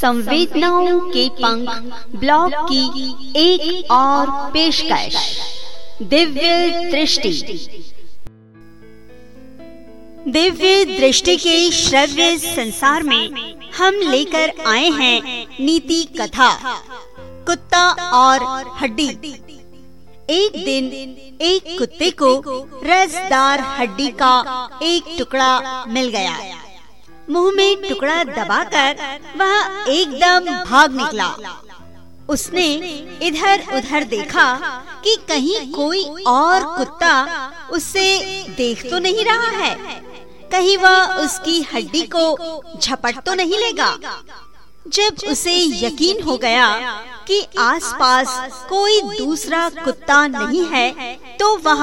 संवेदनाओं के पंख ब्लॉग की एक और पेशकश। दिव्य दृष्टि। दिव्य दृष्टि के श्रव्य संसार में हम लेकर आए हैं नीति कथा, कुत्ता और हड्डी। एक दिन एक कुत्ते को रसदार हड्डी का एक टुकड़ा मिल गया। मुँह में टुकड़ा दबाकर वह एकदम भाग निकला। उसने इधर उधर देखा कि कहीं कोई और कुत्ता उससे देख तो नहीं रहा है। कहीं वह उसकी हड्डी को झपट तो नहीं लेगा। जब उसे यकीन हो गया कि आसपास कोई दूसरा कुत्ता नहीं है तो वह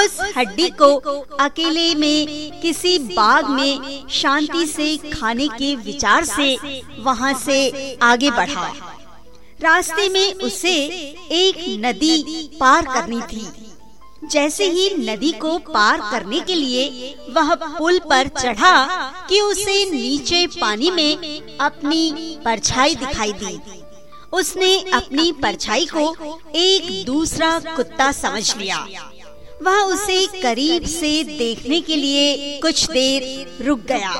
उस हड्डी को अकेले में किसी बाग में शांति से खाने के विचार से वहाँ से आगे बढ़ा। रास्ते में उसे एक नदी पार करनी थी। जैसे ही नदी को पार करने के लिए वह पुल पर चढ़ा कि उसे नीचे पानी में अपनी परछाई दिखाई दी। उसने अपनी परछाई को एक दूसरा कुत्ता समझ लिया। वह उसे करीब से देखने के लिए कुछ देर रुक गया।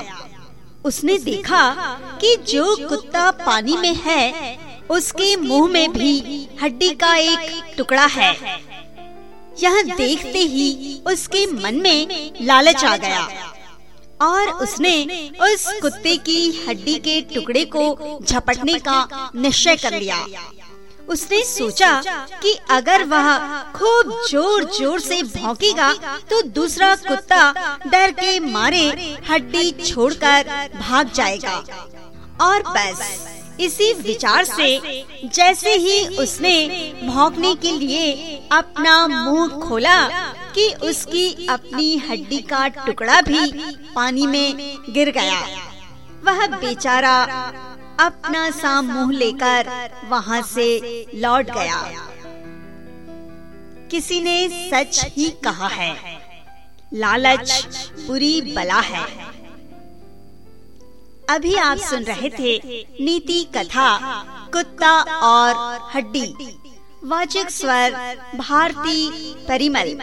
उसने देखा कि जो कुत्ता पानी में है उसके मुँह में भी हड्डी का एक टुकड़ा है। यह देखते ही उसके मन में लालच आ गया। और उसने उस कुत्ते की हड्डी के टुकड़े को झपटने का निश्चय कर लिया। उसने सोचा कि अगर वह खूब ज़ोर ज़ोर से भौंकेगा तो दूसरा कुत्ता डर के मारे हड्डी छोड़कर भाग जाएगा। और बस इसी विचार से जैसे ही उसने भौंकने के लिए अपना मुँह खोला कि उसकी अपनी हड्डी का टुकड़ा भी पानी में गिर गया। वह बेचारा अपना सा मुँह लेकर वहाँ से लौट गया। किसी ने सच ही कहा है, लालच बुरी बला है। अभी आप सुन रहे थे नीति कथा, कुत्ता और हड्डी, वाचक स्वर भारती परिमल।